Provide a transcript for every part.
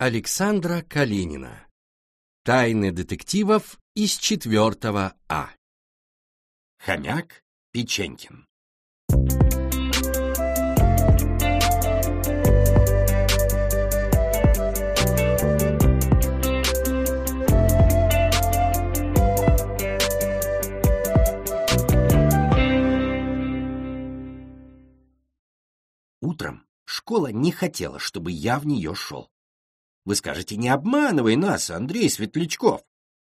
Александра Калинина. Тайны детективов из четвертого А. Хомяк Печенькин. Утром школа не хотела, чтобы я в нее шел. Вы скажете, не обманывай нас, Андрей Светлячков.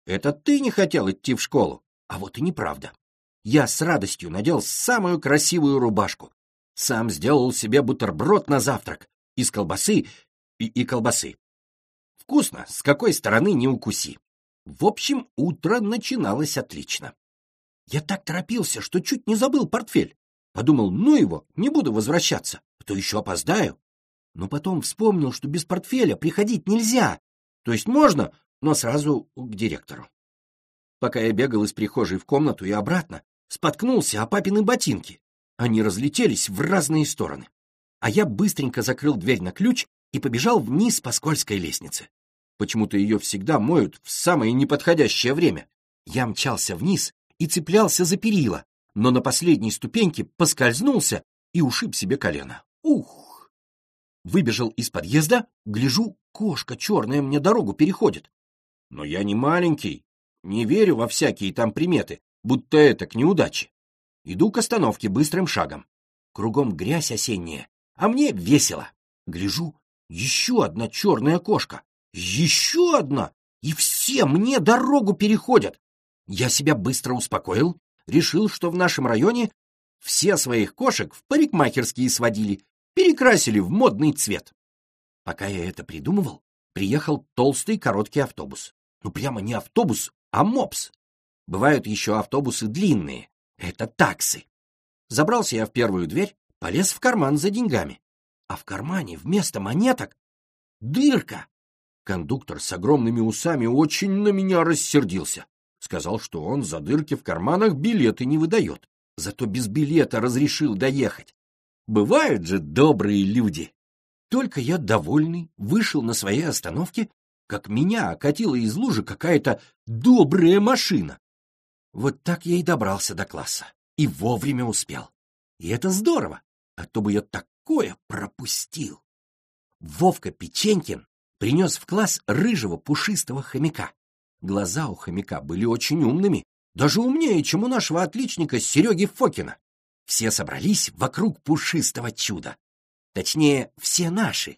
Это ты не хотел идти в школу. А вот и неправда. Я с радостью надел самую красивую рубашку. Сам сделал себе бутерброд на завтрак. Из колбасы и, и колбасы. Вкусно, с какой стороны не укуси. В общем, утро начиналось отлично. Я так торопился, что чуть не забыл портфель. Подумал, ну его, не буду возвращаться, а то еще опоздаю. Но потом вспомнил, что без портфеля приходить нельзя. То есть можно, но сразу к директору. Пока я бегал из прихожей в комнату и обратно, споткнулся о папины ботинки. Они разлетелись в разные стороны. А я быстренько закрыл дверь на ключ и побежал вниз по скользкой лестнице. Почему-то ее всегда моют в самое неподходящее время. Я мчался вниз и цеплялся за перила, но на последней ступеньке поскользнулся и ушиб себе колено. Ух! Выбежал из подъезда, гляжу, кошка черная мне дорогу переходит. Но я не маленький, не верю во всякие там приметы, будто это к неудаче. Иду к остановке быстрым шагом. Кругом грязь осенняя, а мне весело. Гляжу, еще одна черная кошка. Еще одна! И все мне дорогу переходят. Я себя быстро успокоил, решил, что в нашем районе все своих кошек в парикмахерские сводили, перекрасили в модный цвет. Пока я это придумывал, приехал толстый короткий автобус. Ну, прямо не автобус, а мопс. Бывают еще автобусы длинные. Это таксы. Забрался я в первую дверь, полез в карман за деньгами. А в кармане вместо монеток дырка. Кондуктор с огромными усами очень на меня рассердился. Сказал, что он за дырки в карманах билеты не выдает. Зато без билета разрешил доехать. Бывают же добрые люди. Только я, довольный, вышел на своей остановке, как меня окатила из лужи какая-то добрая машина. Вот так я и добрался до класса. И вовремя успел. И это здорово, а то бы я такое пропустил. Вовка Печенькин принес в класс рыжего пушистого хомяка. Глаза у хомяка были очень умными, даже умнее, чем у нашего отличника Сереги Фокина. Все собрались вокруг пушистого чуда. Точнее, все наши.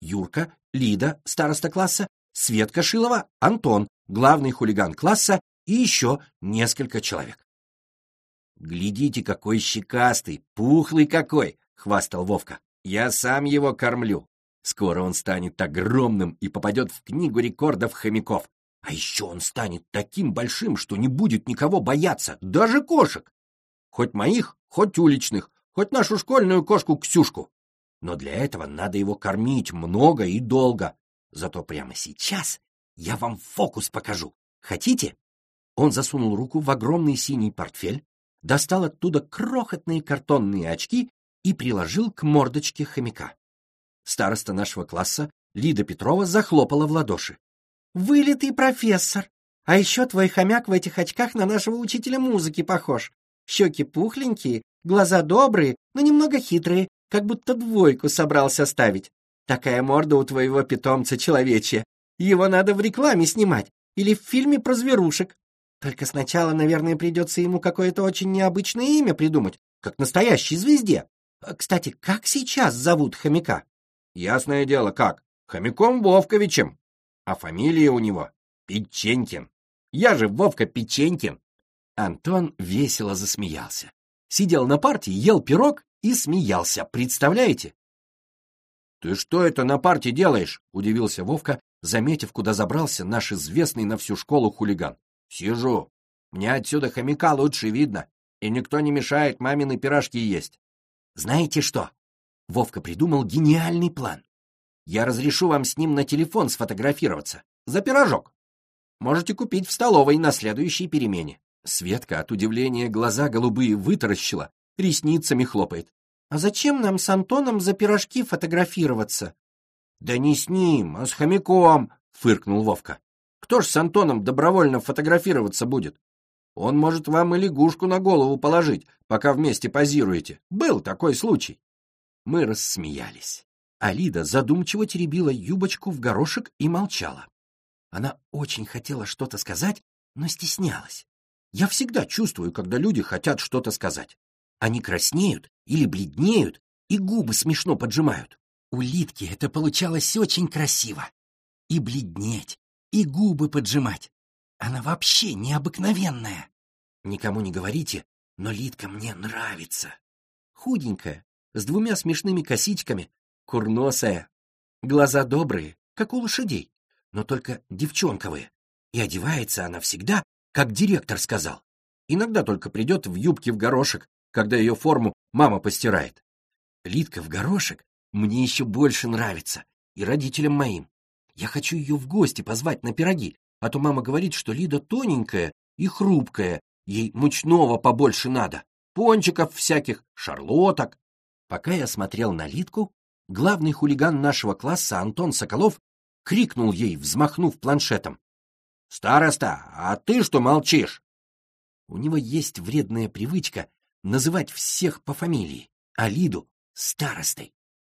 Юрка, Лида, староста класса, Светка Шилова, Антон, главный хулиган класса и еще несколько человек. «Глядите, какой щекастый, пухлый какой!» — хвастал Вовка. «Я сам его кормлю. Скоро он станет огромным и попадет в книгу рекордов хомяков. А еще он станет таким большим, что не будет никого бояться, даже кошек. Хоть моих, хоть уличных, хоть нашу школьную кошку Ксюшку. Но для этого надо его кормить много и долго. Зато прямо сейчас я вам фокус покажу. Хотите? Он засунул руку в огромный синий портфель, достал оттуда крохотные картонные очки и приложил к мордочке хомяка. Староста нашего класса, Лида Петрова, захлопала в ладоши. Вылитый профессор. А еще твой хомяк в этих очках на нашего учителя музыки похож. Щеки пухленькие, глаза добрые, но немного хитрые, как будто двойку собрался ставить. Такая морда у твоего питомца человечья. Его надо в рекламе снимать или в фильме про зверушек. Только сначала, наверное, придется ему какое-то очень необычное имя придумать, как настоящей звезде. А, кстати, как сейчас зовут хомяка? Ясное дело, как. Хомяком Вовковичем а фамилия у него Печенькин. Я же Вовка Печенькин. Антон весело засмеялся. Сидел на партии, ел пирог и смеялся, представляете? «Ты что это на парте делаешь?» — удивился Вовка, заметив, куда забрался наш известный на всю школу хулиган. «Сижу. Мне отсюда хомяка лучше видно, и никто не мешает мамины пирожки есть». «Знаете что?» Вовка придумал гениальный план. Я разрешу вам с ним на телефон сфотографироваться. За пирожок. Можете купить в столовой на следующей перемене. Светка от удивления глаза голубые вытаращила, ресницами хлопает. А зачем нам с Антоном за пирожки фотографироваться? Да не с ним, а с хомяком, фыркнул Вовка. Кто ж с Антоном добровольно фотографироваться будет? Он может вам и лягушку на голову положить, пока вместе позируете. Был такой случай. Мы рассмеялись. Алида задумчиво теребила юбочку в горошек и молчала. Она очень хотела что-то сказать, но стеснялась. Я всегда чувствую, когда люди хотят что-то сказать. Они краснеют или бледнеют, и губы смешно поджимают. У Литки это получалось очень красиво. И бледнеть, и губы поджимать. Она вообще необыкновенная. Никому не говорите, но Литка мне нравится. Худенькая, с двумя смешными косичками, курносая. Глаза добрые, как у лошадей, но только девчонковые. И одевается она всегда, как директор сказал. Иногда только придет в юбке в горошек, когда ее форму мама постирает. Литка в горошек мне еще больше нравится, и родителям моим. Я хочу ее в гости позвать на пироги, а то мама говорит, что Лида тоненькая и хрупкая, ей мучного побольше надо, пончиков всяких, шарлоток. Пока я смотрел на Литку, главный хулиган нашего класса Антон Соколов крикнул ей, взмахнув планшетом. «Староста, а ты что молчишь?» У него есть вредная привычка называть всех по фамилии, а Лиду — старостой.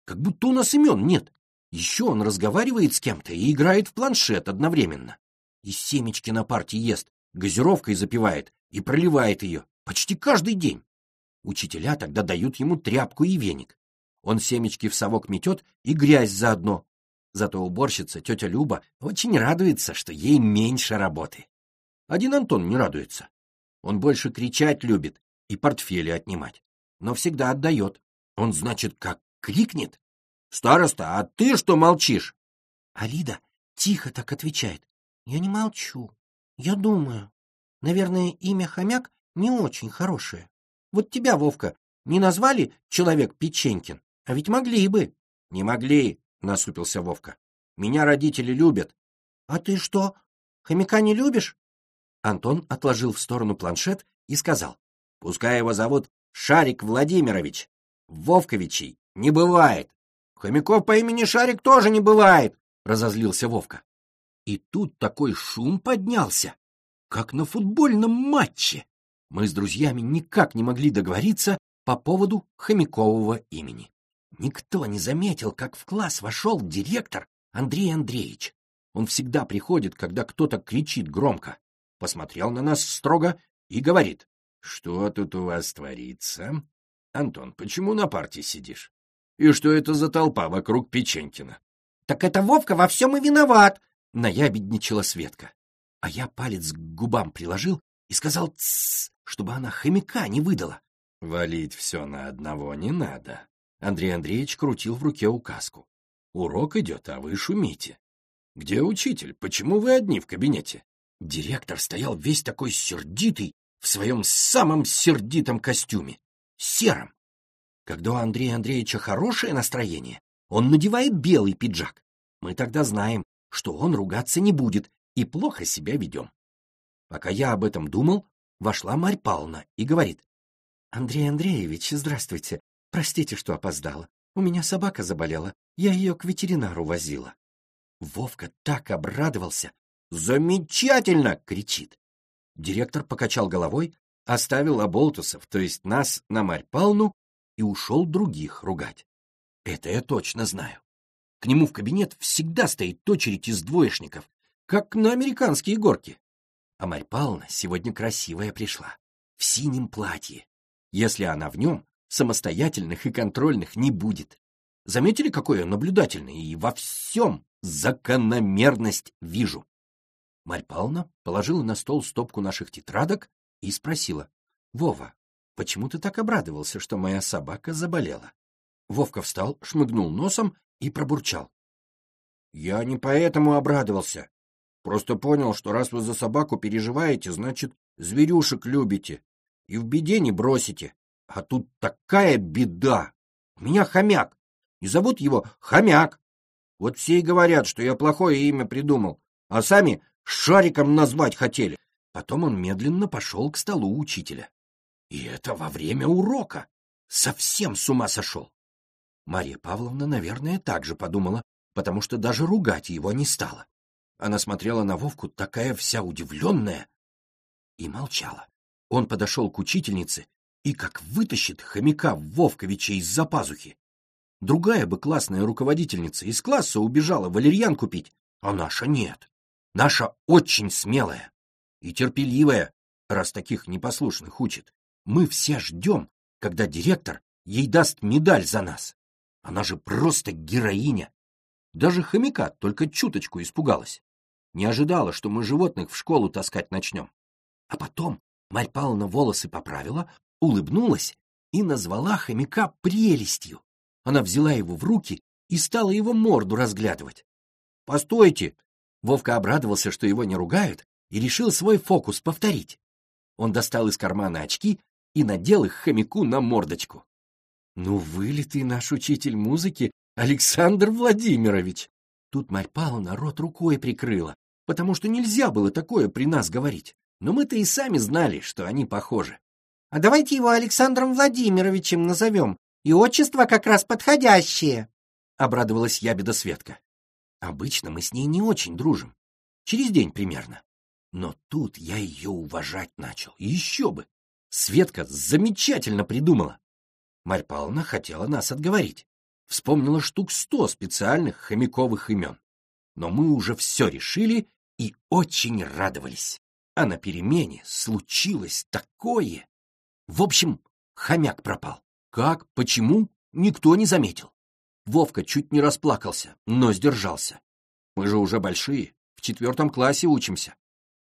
Как будто у нас имен нет. Еще он разговаривает с кем-то и играет в планшет одновременно. И семечки на парте ест, газировкой запивает и проливает ее почти каждый день. Учителя тогда дают ему тряпку и веник. Он семечки в совок метет и грязь заодно. Зато уборщица, тетя Люба, очень радуется, что ей меньше работы. Один Антон не радуется. Он больше кричать любит и портфели отнимать. Но всегда отдает. Он, значит, как крикнет. «Староста, а ты что молчишь?» А Лида тихо так отвечает. «Я не молчу. Я думаю. Наверное, имя хомяк не очень хорошее. Вот тебя, Вовка, не назвали человек Печенькин? А ведь могли бы. — Не могли, — насупился Вовка. — Меня родители любят. — А ты что, хомяка не любишь? Антон отложил в сторону планшет и сказал. — Пускай его зовут Шарик Владимирович. Вовковичей не бывает. Хомяков по имени Шарик тоже не бывает, — разозлился Вовка. И тут такой шум поднялся, как на футбольном матче. Мы с друзьями никак не могли договориться по поводу хомякового имени. Никто не заметил, как в класс вошел директор Андрей Андреевич. Он всегда приходит, когда кто-то кричит громко. Посмотрел на нас строго и говорит. — Что тут у вас творится? — Антон, почему на парте сидишь? И что это за толпа вокруг Печенькина? — Так это Вовка во всем и виноват! — наябедничала Светка. А я палец к губам приложил и сказал «тссс», чтобы она хомяка не выдала. — Валить все на одного не надо. Андрей Андреевич крутил в руке указку. Урок идет, а вы шумите. Где учитель? Почему вы одни в кабинете? Директор стоял весь такой сердитый, в своем самом сердитом костюме, сером. Когда у Андрея Андреевича хорошее настроение, он надевает белый пиджак. Мы тогда знаем, что он ругаться не будет и плохо себя ведем. Пока я об этом думал, вошла Марь Павловна и говорит. — Андрей Андреевич, здравствуйте. Простите, что опоздала. У меня собака заболела. Я ее к ветеринару возила. Вовка так обрадовался. «Замечательно!» — кричит. Директор покачал головой, оставил оболтусов, то есть нас, на Марь Палну, и ушел других ругать. Это я точно знаю. К нему в кабинет всегда стоит очередь из двоечников, как на американские горки. А Марь Павловна сегодня красивая пришла, в синем платье. Если она в нем, самостоятельных и контрольных не будет. Заметили, какой я наблюдательный, и во всем закономерность вижу. Марь Павловна положила на стол стопку наших тетрадок и спросила. — Вова, почему ты так обрадовался, что моя собака заболела? Вовка встал, шмыгнул носом и пробурчал. — Я не поэтому обрадовался. Просто понял, что раз вы за собаку переживаете, значит, зверюшек любите и в беде не бросите. А тут такая беда! У меня хомяк, и зовут его Хомяк. Вот все и говорят, что я плохое имя придумал, а сами шариком назвать хотели. Потом он медленно пошел к столу учителя. И это во время урока. Совсем с ума сошел. Мария Павловна, наверное, так же подумала, потому что даже ругать его не стала. Она смотрела на Вовку, такая вся удивленная, и молчала. Он подошел к учительнице и как вытащит хомяка Вовковича из-за пазухи. Другая бы классная руководительница из класса убежала валерьян купить, а наша нет. Наша очень смелая и терпеливая, раз таких непослушных учит. Мы все ждем, когда директор ей даст медаль за нас. Она же просто героиня. Даже хомяка только чуточку испугалась. Не ожидала, что мы животных в школу таскать начнем. А потом Марь Павловна волосы поправила, улыбнулась и назвала хомяка прелестью. Она взяла его в руки и стала его морду разглядывать. «Постойте!» Вовка обрадовался, что его не ругают, и решил свой фокус повторить. Он достал из кармана очки и надел их хомяку на мордочку. «Ну, вылитый наш учитель музыки Александр Владимирович!» Тут Марь Павловна рот рукой прикрыла, потому что нельзя было такое при нас говорить. Но мы-то и сами знали, что они похожи. — А давайте его Александром Владимировичем назовем, и отчество как раз подходящее, — обрадовалась ябеда Светка. Обычно мы с ней не очень дружим. Через день примерно. Но тут я ее уважать начал. еще бы! Светка замечательно придумала. Марь Павловна хотела нас отговорить. Вспомнила штук сто специальных хомяковых имен. Но мы уже все решили и очень радовались. А на перемене случилось такое. В общем, хомяк пропал. Как, почему, никто не заметил. Вовка чуть не расплакался, но сдержался. Мы же уже большие, в четвертом классе учимся.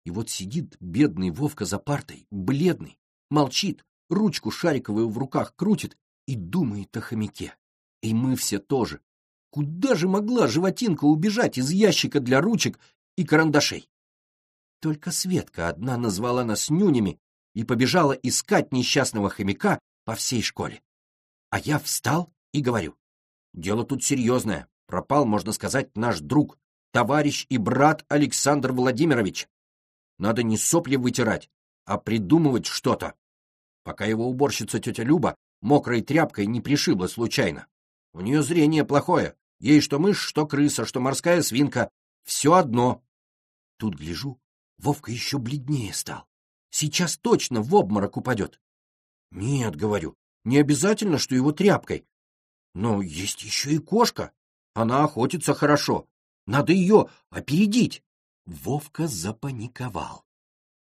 И вот сидит бедный Вовка за партой, бледный, молчит, ручку шариковую в руках крутит и думает о хомяке. И мы все тоже. Куда же могла животинка убежать из ящика для ручек и карандашей? Только Светка одна назвала нас нюнями и побежала искать несчастного хомяка по всей школе. А я встал и говорю. Дело тут серьезное. Пропал, можно сказать, наш друг, товарищ и брат Александр Владимирович. Надо не сопли вытирать, а придумывать что-то. Пока его уборщица тетя Люба мокрой тряпкой не пришибла случайно. У нее зрение плохое. Ей что мышь, что крыса, что морская свинка. Все одно. Тут гляжу, Вовка еще бледнее стал. Сейчас точно в обморок упадет. Нет, говорю, не обязательно, что его тряпкой. Но есть еще и кошка. Она охотится хорошо. Надо ее опередить. Вовка запаниковал.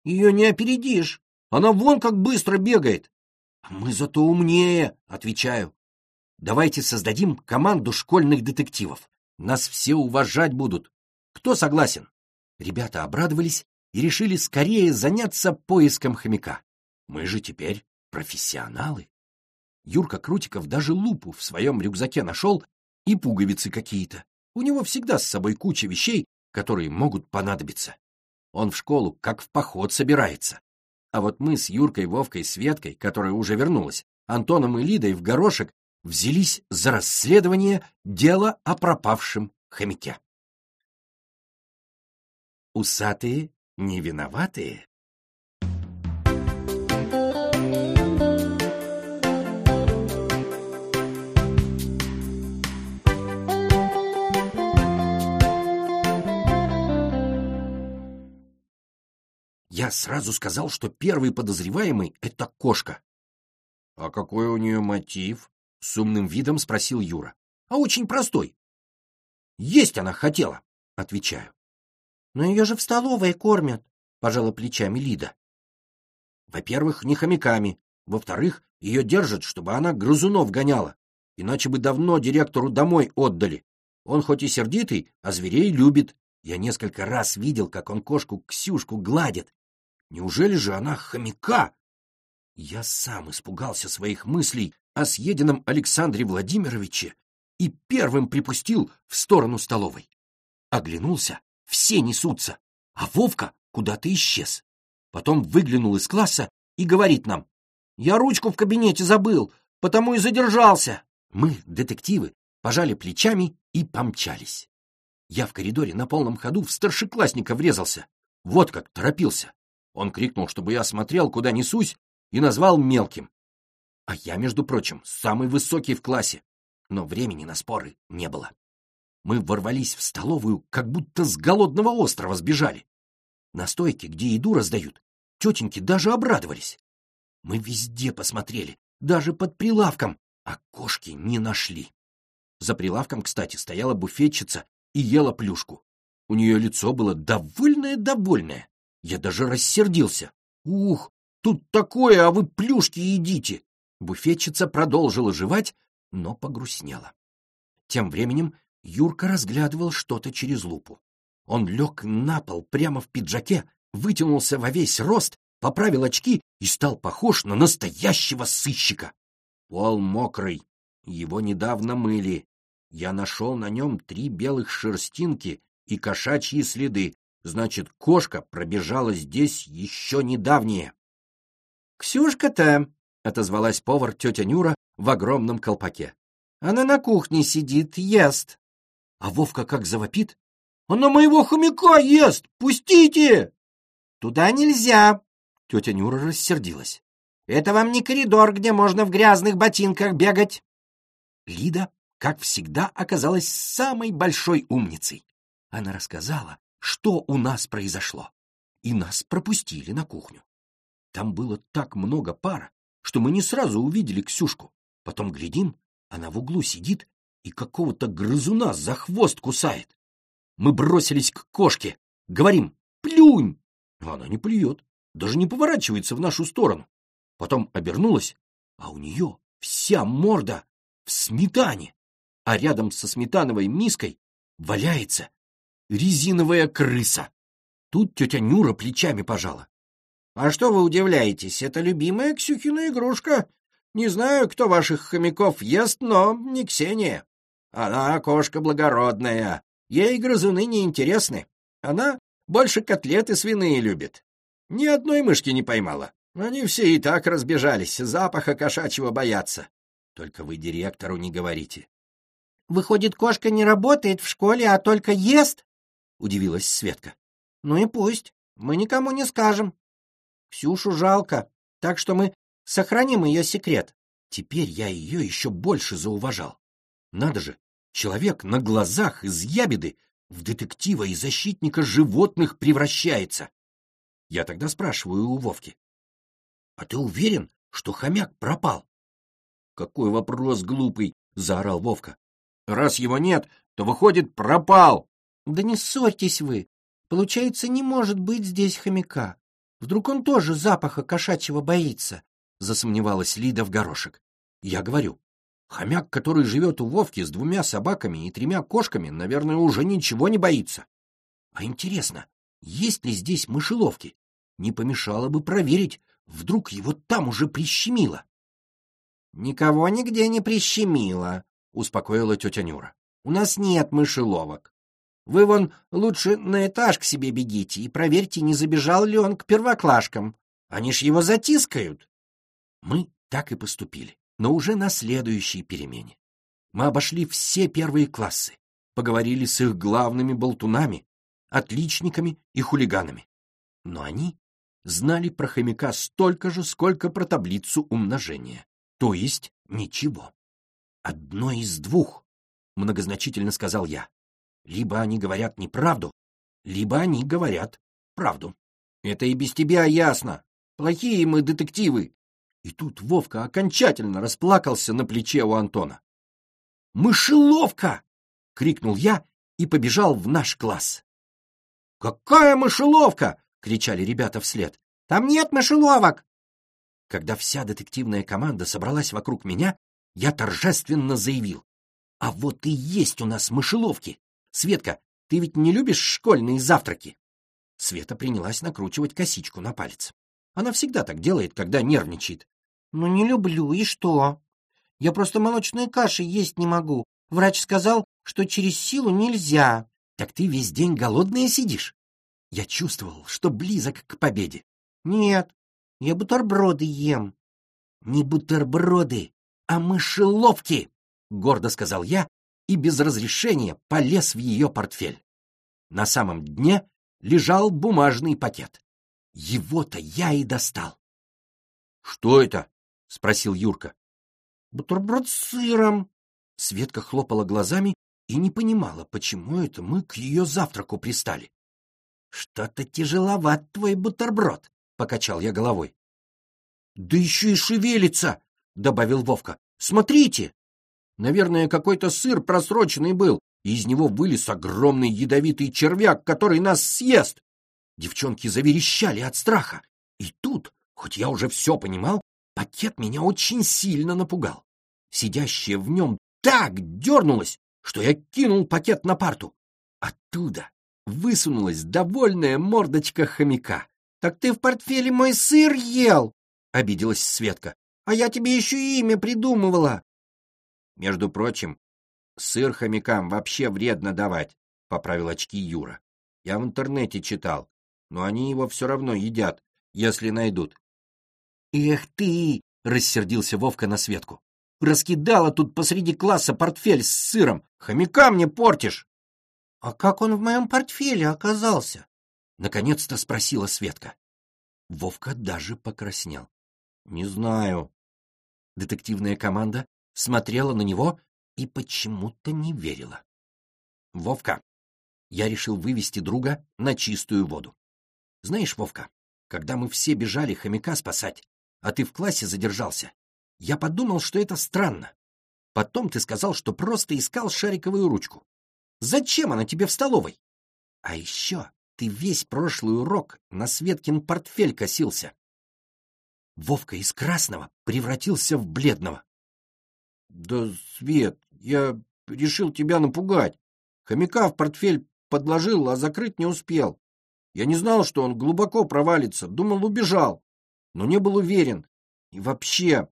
Ее не опередишь. Она вон как быстро бегает. А мы зато умнее, отвечаю. Давайте создадим команду школьных детективов. Нас все уважать будут. Кто согласен? Ребята обрадовались и решили скорее заняться поиском хомяка. Мы же теперь профессионалы. Юрка Крутиков даже лупу в своем рюкзаке нашел и пуговицы какие-то. У него всегда с собой куча вещей, которые могут понадобиться. Он в школу как в поход собирается. А вот мы с Юркой, Вовкой, Светкой, которая уже вернулась, Антоном и Лидой в горошек взялись за расследование дела о пропавшем хомяке. Усатые не виноватые? Я сразу сказал, что первый подозреваемый — это кошка. — А какой у нее мотив? — с умным видом спросил Юра. — А очень простой. — Есть она хотела, — отвечаю. Но ее же в столовой кормят, — пожала плечами Лида. Во-первых, не хомяками. Во-вторых, ее держат, чтобы она грызунов гоняла. Иначе бы давно директору домой отдали. Он хоть и сердитый, а зверей любит. Я несколько раз видел, как он кошку Ксюшку гладит. Неужели же она хомяка? Я сам испугался своих мыслей о съеденном Александре Владимировиче и первым припустил в сторону столовой. Оглянулся все несутся, а Вовка куда-то исчез. Потом выглянул из класса и говорит нам, «Я ручку в кабинете забыл, потому и задержался». Мы, детективы, пожали плечами и помчались. Я в коридоре на полном ходу в старшеклассника врезался. Вот как торопился. Он крикнул, чтобы я смотрел, куда несусь, и назвал мелким. А я, между прочим, самый высокий в классе. Но времени на споры не было. Мы ворвались в столовую, как будто с голодного острова сбежали. На стойке, где еду раздают, тетеньки даже обрадовались. Мы везде посмотрели, даже под прилавком, а кошки не нашли. За прилавком, кстати, стояла буфетчица и ела плюшку. У нее лицо было довольное-довольное. Я даже рассердился. «Ух, тут такое, а вы плюшки едите!» Буфетчица продолжила жевать, но погрустнела. Тем временем Юрка разглядывал что-то через лупу. Он лег на пол прямо в пиджаке, вытянулся во весь рост, поправил очки и стал похож на настоящего сыщика. Пол мокрый, его недавно мыли. Я нашел на нем три белых шерстинки и кошачьи следы, значит, кошка пробежала здесь еще недавнее. «Ксюшка-то», — отозвалась повар тетя Нюра в огромном колпаке. «Она на кухне сидит, ест». А Вовка как завопит. «Она моего хомяка ест! Пустите!» «Туда нельзя!» Тетя Нюра рассердилась. «Это вам не коридор, где можно в грязных ботинках бегать!» Лида, как всегда, оказалась самой большой умницей. Она рассказала, что у нас произошло, и нас пропустили на кухню. Там было так много пара, что мы не сразу увидели Ксюшку. Потом глядим, она в углу сидит и какого-то грызуна за хвост кусает. Мы бросились к кошке, говорим «плюнь!» Она не плюет, даже не поворачивается в нашу сторону. Потом обернулась, а у нее вся морда в сметане, а рядом со сметановой миской валяется резиновая крыса. Тут тетя Нюра плечами пожала. — А что вы удивляетесь? Это любимая Ксюхина игрушка. Не знаю, кто ваших хомяков ест, но не Ксения. Она кошка благородная. Ей грызуны не интересны. Она больше котлеты свиные любит. Ни одной мышки не поймала. Они все и так разбежались, запаха кошачьего боятся. Только вы директору не говорите. — Выходит, кошка не работает в школе, а только ест? — удивилась Светка. — Ну и пусть. Мы никому не скажем. Ксюшу жалко, так что мы сохраним ее секрет. Теперь я ее еще больше зауважал. Надо же, человек на глазах из ябеды в детектива и защитника животных превращается. Я тогда спрашиваю у Вовки. — А ты уверен, что хомяк пропал? — Какой вопрос глупый, — заорал Вовка. — Раз его нет, то, выходит, пропал. — Да не ссорьтесь вы. Получается, не может быть здесь хомяка. Вдруг он тоже запаха кошачьего боится? — засомневалась Лида в горошек. Я говорю, Хомяк, который живет у Вовки с двумя собаками и тремя кошками, наверное, уже ничего не боится. А интересно, есть ли здесь мышеловки? Не помешало бы проверить, вдруг его там уже прищемило. — Никого нигде не прищемило, — успокоила тетя Нюра. — У нас нет мышеловок. Вы вон лучше на этаж к себе бегите и проверьте, не забежал ли он к первоклашкам. Они ж его затискают. Мы так и поступили но уже на следующей перемене. Мы обошли все первые классы, поговорили с их главными болтунами, отличниками и хулиганами. Но они знали про хомяка столько же, сколько про таблицу умножения, то есть ничего. «Одно из двух», — многозначительно сказал я. «Либо они говорят неправду, либо они говорят правду». «Это и без тебя ясно. Плохие мы детективы. И тут Вовка окончательно расплакался на плече у Антона. «Мышеловка!» — крикнул я и побежал в наш класс. «Какая мышеловка?» — кричали ребята вслед. «Там нет мышеловок!» Когда вся детективная команда собралась вокруг меня, я торжественно заявил. «А вот и есть у нас мышеловки! Светка, ты ведь не любишь школьные завтраки?» Света принялась накручивать косичку на палец. Она всегда так делает, когда нервничает. «Ну, не люблю, и что? Я просто молочной каши есть не могу. Врач сказал, что через силу нельзя». «Так ты весь день голодная сидишь?» Я чувствовал, что близок к победе. «Нет, я бутерброды ем». «Не бутерброды, а мышеловки!» — гордо сказал я и без разрешения полез в ее портфель. На самом дне лежал бумажный пакет. Его-то я и достал. — Что это? — спросил Юрка. — Бутерброд с сыром. Светка хлопала глазами и не понимала, почему это мы к ее завтраку пристали. «Что-то тяжеловат твой бутерброд», — покачал я головой. «Да еще и шевелится!» — добавил Вовка. «Смотрите!» Наверное, какой-то сыр просроченный был, и из него вылез огромный ядовитый червяк, который нас съест. Девчонки заверещали от страха. И тут, хоть я уже все понимал, пакет меня очень сильно напугал. Сидящая в нем так дернулась, что я кинул пакет на парту. Оттуда высунулась довольная мордочка хомяка. — Так ты в портфеле мой сыр ел! — обиделась Светка. — А я тебе еще имя придумывала. Между прочим, сыр хомякам вообще вредно давать, — поправил очки Юра. Я в интернете читал, но они его все равно едят, если найдут. — Эх ты! — рассердился Вовка на Светку. Раскидала тут посреди класса портфель с сыром. Хомяка мне портишь. — А как он в моем портфеле оказался? — наконец-то спросила Светка. Вовка даже покраснел. — Не знаю. Детективная команда смотрела на него и почему-то не верила. — Вовка, я решил вывести друга на чистую воду. Знаешь, Вовка, когда мы все бежали хомяка спасать, а ты в классе задержался, я подумал, что это странно. Потом ты сказал, что просто искал шариковую ручку. Зачем она тебе в столовой? А еще ты весь прошлый урок на Светкин портфель косился. Вовка из красного превратился в бледного. — Да, Свет, я решил тебя напугать. Хомяка в портфель подложил, а закрыть не успел. Я не знал, что он глубоко провалится, думал, убежал, но не был уверен. И вообще,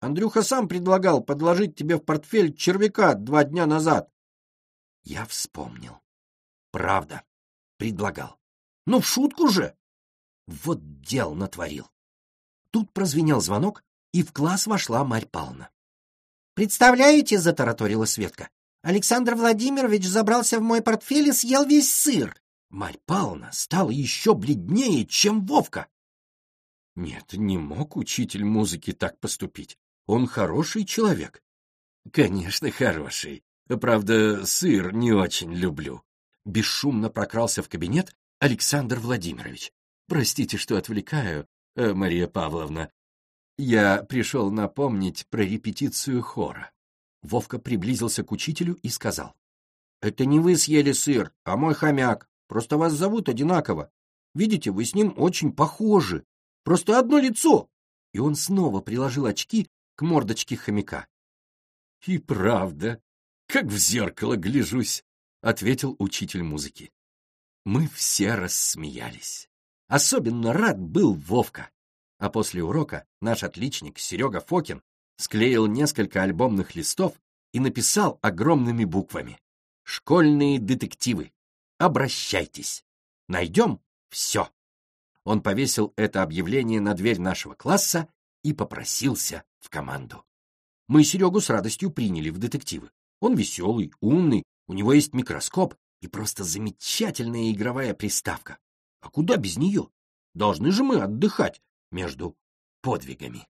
Андрюха сам предлагал подложить тебе в портфель червяка два дня назад. Я вспомнил. Правда, предлагал. Ну, в шутку же. Вот дел натворил. Тут прозвенел звонок, и в класс вошла Марь Павловна. «Представляете, — затараторила Светка, — Александр Владимирович забрался в мой портфель и съел весь сыр. Марь Павловна стала еще бледнее, чем Вовка. Нет, не мог учитель музыки так поступить. Он хороший человек. Конечно, хороший. Правда, сыр не очень люблю. Бесшумно прокрался в кабинет Александр Владимирович. Простите, что отвлекаю, э, Мария Павловна. Я пришел напомнить про репетицию хора. Вовка приблизился к учителю и сказал. «Это не вы съели сыр, а мой хомяк. Просто вас зовут одинаково. Видите, вы с ним очень похожи. Просто одно лицо!» И он снова приложил очки к мордочке хомяка. — И правда, как в зеркало гляжусь, — ответил учитель музыки. Мы все рассмеялись. Особенно рад был Вовка. А после урока наш отличник Серега Фокин склеил несколько альбомных листов и написал огромными буквами «Школьные детективы. Обращайтесь. Найдем все». Он повесил это объявление на дверь нашего класса и попросился в команду. Мы Серегу с радостью приняли в детективы. Он веселый, умный, у него есть микроскоп и просто замечательная игровая приставка. А куда без нее? Должны же мы отдыхать между подвигами.